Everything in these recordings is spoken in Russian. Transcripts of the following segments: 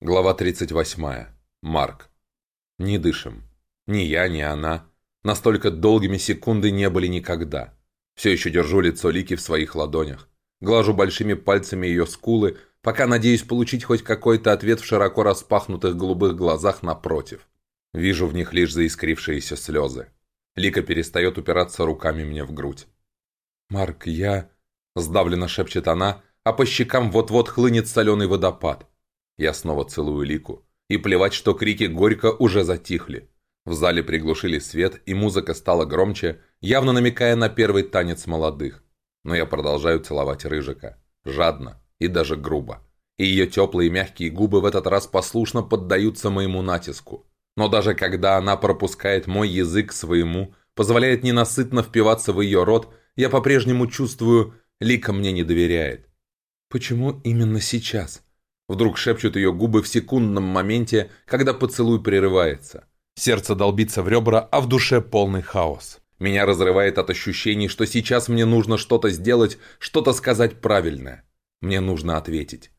Глава 38. Марк. Не дышим. Ни я, ни она. Настолько долгими секунды не были никогда. Все еще держу лицо Лики в своих ладонях. Глажу большими пальцами ее скулы, пока надеюсь получить хоть какой-то ответ в широко распахнутых голубых глазах напротив. Вижу в них лишь заискрившиеся слезы. Лика перестает упираться руками мне в грудь. «Марк, я...» – сдавленно шепчет она, а по щекам вот-вот хлынет соленый водопад. Я снова целую Лику. И плевать, что крики горько уже затихли. В зале приглушили свет, и музыка стала громче, явно намекая на первый танец молодых. Но я продолжаю целовать Рыжика. Жадно и даже грубо. И ее теплые мягкие губы в этот раз послушно поддаются моему натиску. Но даже когда она пропускает мой язык своему, позволяет ненасытно впиваться в ее рот, я по-прежнему чувствую, Лика мне не доверяет. Почему именно сейчас? Вдруг шепчут ее губы в секундном моменте, когда поцелуй прерывается. Сердце долбится в ребра, а в душе полный хаос. Меня разрывает от ощущений, что сейчас мне нужно что-то сделать, что-то сказать правильное. Мне нужно ответить.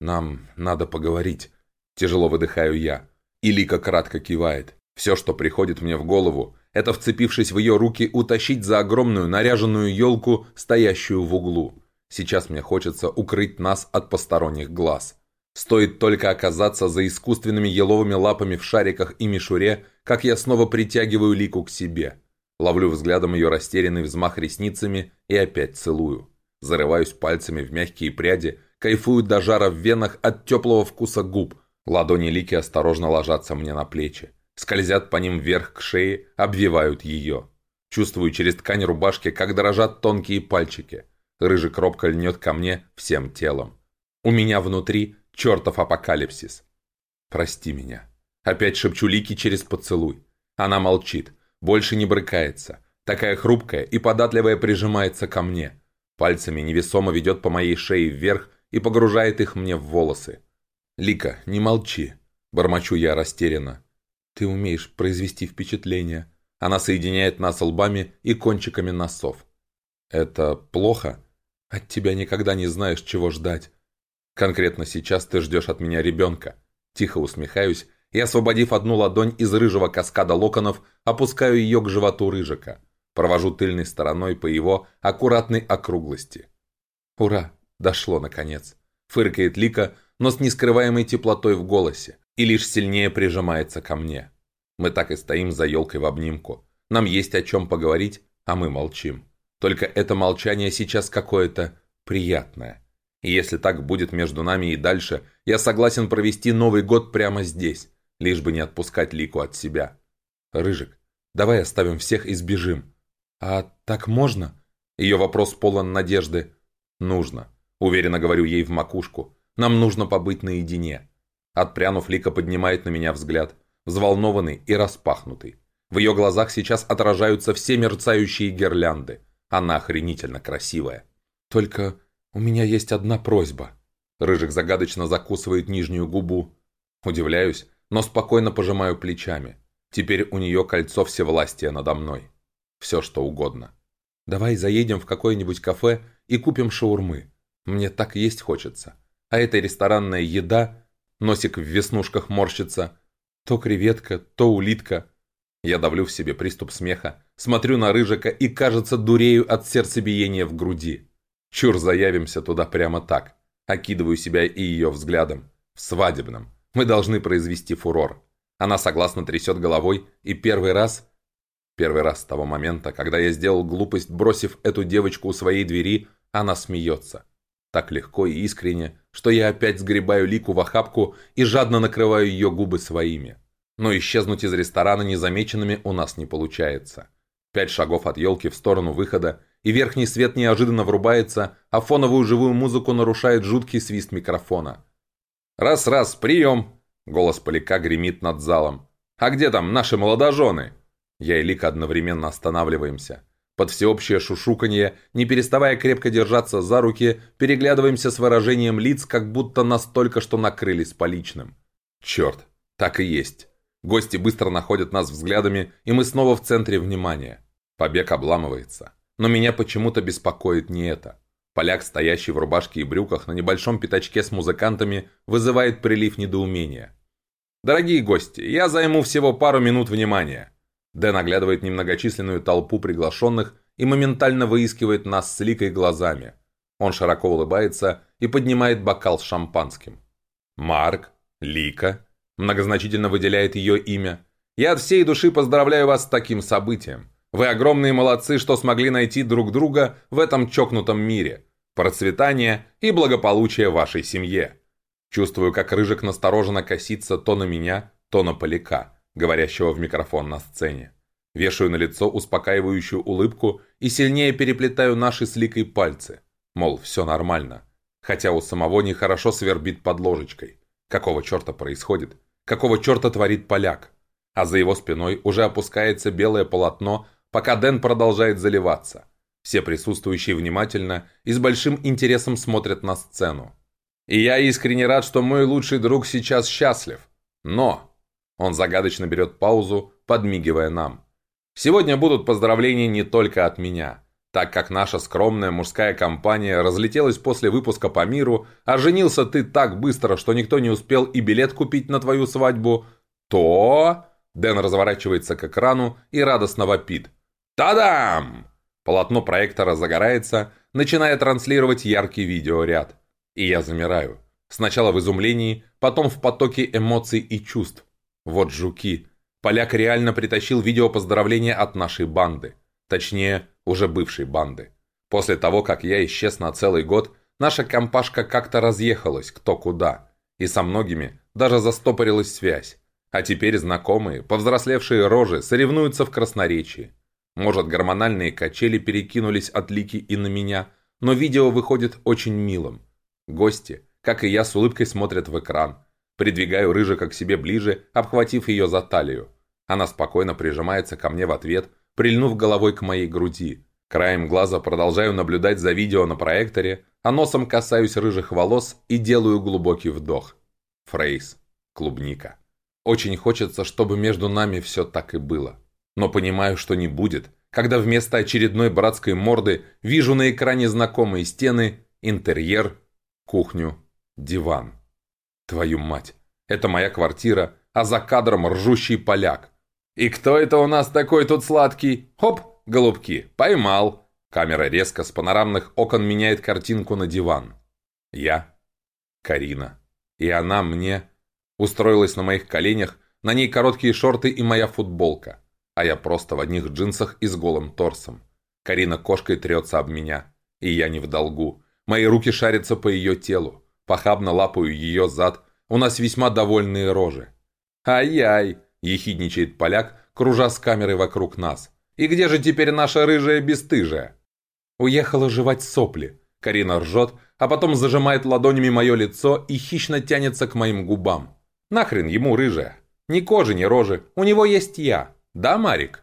«Нам надо поговорить», – тяжело выдыхаю я. И Лика кратко кивает. Все, что приходит мне в голову, это, вцепившись в ее руки, утащить за огромную наряженную елку, стоящую в углу. Сейчас мне хочется укрыть нас от посторонних глаз. Стоит только оказаться за искусственными еловыми лапами в шариках и мишуре, как я снова притягиваю Лику к себе. Ловлю взглядом ее растерянный взмах ресницами и опять целую. Зарываюсь пальцами в мягкие пряди, кайфую до жара в венах от теплого вкуса губ. Ладони Лики осторожно ложатся мне на плечи. Скользят по ним вверх к шее, обвивают ее. Чувствую через ткань рубашки, как дрожат тонкие пальчики – Рыжий робко льнет ко мне всем телом. У меня внутри чертов апокалипсис. Прости меня. Опять шепчу Лики через поцелуй. Она молчит, больше не брыкается. Такая хрупкая и податливая прижимается ко мне. Пальцами невесомо ведет по моей шее вверх и погружает их мне в волосы. «Лика, не молчи!» Бормочу я растерянно. «Ты умеешь произвести впечатление». Она соединяет нас лбами и кончиками носов. «Это плохо?» От тебя никогда не знаешь, чего ждать. Конкретно сейчас ты ждешь от меня ребенка. Тихо усмехаюсь и, освободив одну ладонь из рыжего каскада локонов, опускаю ее к животу рыжика. Провожу тыльной стороной по его аккуратной округлости. Ура! Дошло, наконец. Фыркает Лика, но с нескрываемой теплотой в голосе, и лишь сильнее прижимается ко мне. Мы так и стоим за елкой в обнимку. Нам есть о чем поговорить, а мы молчим. Только это молчание сейчас какое-то приятное. И если так будет между нами и дальше, я согласен провести Новый год прямо здесь, лишь бы не отпускать Лику от себя. Рыжик, давай оставим всех и сбежим. А так можно? Ее вопрос полон надежды. Нужно. Уверенно говорю ей в макушку. Нам нужно побыть наедине. Отпрянув, Лика поднимает на меня взгляд, взволнованный и распахнутый. В ее глазах сейчас отражаются все мерцающие гирлянды. Она охренительно красивая. Только у меня есть одна просьба. Рыжик загадочно закусывает нижнюю губу. Удивляюсь, но спокойно пожимаю плечами. Теперь у нее кольцо всевластия надо мной. Все что угодно. Давай заедем в какое-нибудь кафе и купим шаурмы. Мне так есть хочется. А эта ресторанная еда, носик в веснушках морщится, то креветка, то улитка. Я давлю в себе приступ смеха, смотрю на Рыжика и, кажется, дурею от сердцебиения в груди. Чур заявимся туда прямо так. Окидываю себя и ее взглядом. В свадебном. Мы должны произвести фурор. Она согласно трясет головой, и первый раз... Первый раз с того момента, когда я сделал глупость, бросив эту девочку у своей двери, она смеется. Так легко и искренне, что я опять сгребаю Лику в охапку и жадно накрываю ее губы своими. Но исчезнуть из ресторана незамеченными у нас не получается. Пять шагов от елки в сторону выхода, и верхний свет неожиданно врубается, а фоновую живую музыку нарушает жуткий свист микрофона. «Раз-раз, прием!» Голос Поляка гремит над залом. «А где там наши молодожены?» Я и Лика одновременно останавливаемся. Под всеобщее шушуканье, не переставая крепко держаться за руки, переглядываемся с выражением лиц, как будто настолько, что накрыли с поличным. Черт, так и есть. Гости быстро находят нас взглядами, и мы снова в центре внимания. Побег обламывается. Но меня почему-то беспокоит не это. Поляк, стоящий в рубашке и брюках на небольшом пятачке с музыкантами, вызывает прилив недоумения. «Дорогие гости, я займу всего пару минут внимания». Дэн оглядывает немногочисленную толпу приглашенных и моментально выискивает нас с Ликой глазами. Он широко улыбается и поднимает бокал с шампанским. «Марк, Лика», многозначительно выделяет ее имя. «Я от всей души поздравляю вас с таким событием. Вы огромные молодцы, что смогли найти друг друга в этом чокнутом мире. Процветание и благополучие вашей семье. Чувствую, как Рыжик настороженно косится то на меня, то на Поляка, говорящего в микрофон на сцене. Вешаю на лицо успокаивающую улыбку и сильнее переплетаю наши с Ликой пальцы. Мол, все нормально. Хотя у самого нехорошо свербит под ложечкой. Какого черта происходит? Какого черта творит поляк? А за его спиной уже опускается белое полотно пока Дэн продолжает заливаться. Все присутствующие внимательно и с большим интересом смотрят на сцену. И я искренне рад, что мой лучший друг сейчас счастлив. Но... Он загадочно берет паузу, подмигивая нам. Сегодня будут поздравления не только от меня. Так как наша скромная мужская компания разлетелась после выпуска по миру, а женился ты так быстро, что никто не успел и билет купить на твою свадьбу, то... Дэн разворачивается к экрану и радостно вопит. Тадам! Полотно проектора загорается, начиная транслировать яркий видеоряд. И я замираю. Сначала в изумлении, потом в потоке эмоций и чувств. Вот жуки. Поляк реально притащил видео поздравления от нашей банды. Точнее, уже бывшей банды. После того, как я исчез на целый год, наша компашка как-то разъехалась кто куда. И со многими даже застопорилась связь. А теперь знакомые, повзрослевшие рожи соревнуются в красноречии. Может, гормональные качели перекинулись от Лики и на меня, но видео выходит очень милым. Гости, как и я, с улыбкой смотрят в экран. Придвигаю Рыжика к себе ближе, обхватив ее за талию. Она спокойно прижимается ко мне в ответ, прильнув головой к моей груди. Краем глаза продолжаю наблюдать за видео на проекторе, а носом касаюсь рыжих волос и делаю глубокий вдох. Фрейс. Клубника. Очень хочется, чтобы между нами все так и было но понимаю, что не будет, когда вместо очередной братской морды вижу на экране знакомые стены, интерьер, кухню, диван. Твою мать, это моя квартира, а за кадром ржущий поляк. «И кто это у нас такой тут сладкий? Хоп, голубки, поймал!» Камера резко с панорамных окон меняет картинку на диван. Я, Карина. И она мне... Устроилась на моих коленях, на ней короткие шорты и моя футболка а я просто в одних джинсах и с голым торсом. Карина кошкой трется об меня, и я не в долгу. Мои руки шарятся по ее телу, похабно лапаю ее зад, у нас весьма довольные рожи. «Ай-яй!» – ехидничает поляк, кружа с камерой вокруг нас. «И где же теперь наша рыжая бесстыжая?» Уехала жевать сопли. Карина ржет, а потом зажимает ладонями мое лицо и хищно тянется к моим губам. Нахрен ему рыжая. Ни кожи, ни рожи. У него есть я. «Да, Марик?»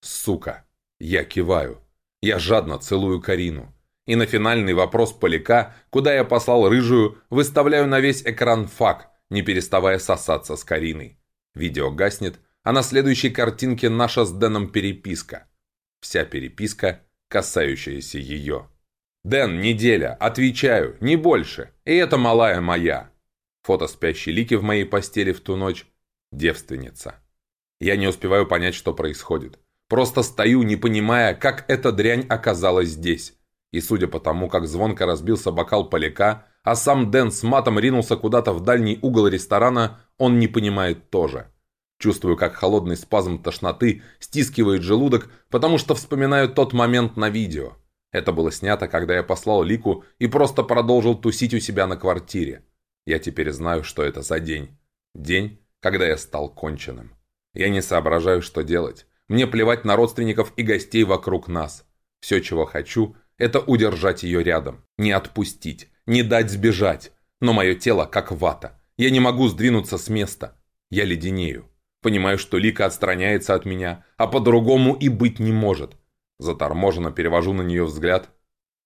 «Сука!» Я киваю. Я жадно целую Карину. И на финальный вопрос Поляка, куда я послал рыжую, выставляю на весь экран фак, не переставая сосаться с Кариной. Видео гаснет, а на следующей картинке наша с Дэном переписка. Вся переписка, касающаяся ее. «Дэн, неделя, отвечаю, не больше, и это малая моя». Фото спящей Лики в моей постели в ту ночь. Девственница. Я не успеваю понять, что происходит. Просто стою, не понимая, как эта дрянь оказалась здесь. И судя по тому, как звонко разбился бокал поляка, а сам Дэн с матом ринулся куда-то в дальний угол ресторана, он не понимает тоже. Чувствую, как холодный спазм тошноты стискивает желудок, потому что вспоминаю тот момент на видео. Это было снято, когда я послал Лику и просто продолжил тусить у себя на квартире. Я теперь знаю, что это за день. День, когда я стал конченым. Я не соображаю, что делать. Мне плевать на родственников и гостей вокруг нас. Все, чего хочу, это удержать ее рядом. Не отпустить, не дать сбежать. Но мое тело как вата. Я не могу сдвинуться с места. Я леденею. Понимаю, что Лика отстраняется от меня, а по-другому и быть не может. Заторможенно перевожу на нее взгляд.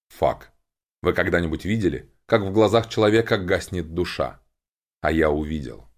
Фак. Вы когда-нибудь видели, как в глазах человека гаснет душа? А я увидел.